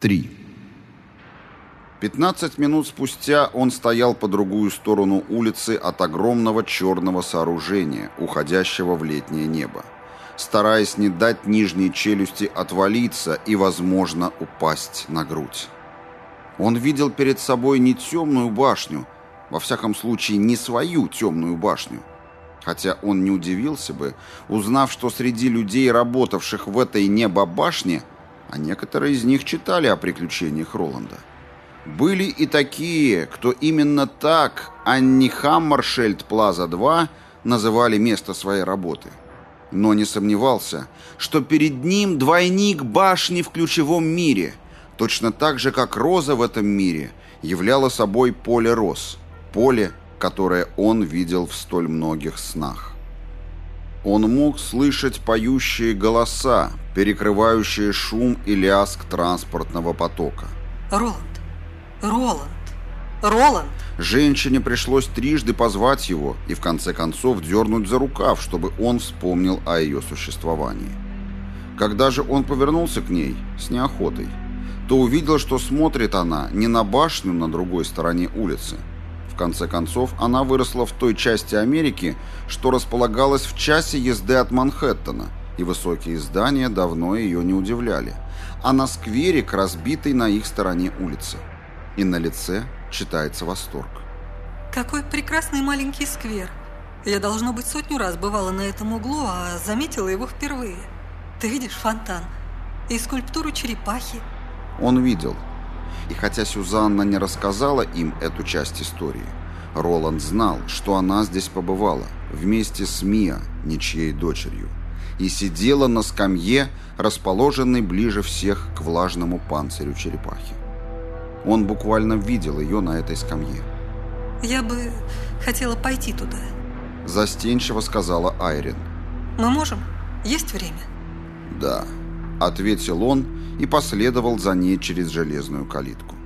3. Пятнадцать минут спустя он стоял по другую сторону улицы от огромного черного сооружения, уходящего в летнее небо, стараясь не дать нижней челюсти отвалиться и, возможно, упасть на грудь. Он видел перед собой не темную башню, во всяком случае не свою темную башню, хотя он не удивился бы, узнав, что среди людей, работавших в этой небо-башне, а некоторые из них читали о приключениях Роланда. Были и такие, кто именно так, а не Хаммаршельд Плаза 2, называли место своей работы. Но не сомневался, что перед ним двойник башни в ключевом мире, точно так же, как роза в этом мире являла собой поле роз, поле, которое он видел в столь многих снах. Он мог слышать поющие голоса, перекрывающие шум и лязг транспортного потока. Роланд! Роланд! Роланд! Женщине пришлось трижды позвать его и в конце концов дернуть за рукав, чтобы он вспомнил о ее существовании. Когда же он повернулся к ней с неохотой, то увидел, что смотрит она не на башню на другой стороне улицы, конце концов, она выросла в той части Америки, что располагалась в часе езды от Манхэттена, и высокие здания давно ее не удивляли, а на скверик, разбитой на их стороне улицы. И на лице читается восторг. Какой прекрасный маленький сквер. Я, должно быть, сотню раз бывала на этом углу, а заметила его впервые. Ты видишь фонтан и скульптуру черепахи? Он видел. И хотя Сюзанна не рассказала им эту часть истории, Роланд знал, что она здесь побывала, вместе с Мия, ничьей дочерью, и сидела на скамье, расположенной ближе всех к влажному панцирю черепахи. Он буквально видел ее на этой скамье. «Я бы хотела пойти туда», – застенчиво сказала Айрин. «Мы можем? Есть время?» «Да», – ответил он и последовал за ней через железную калитку.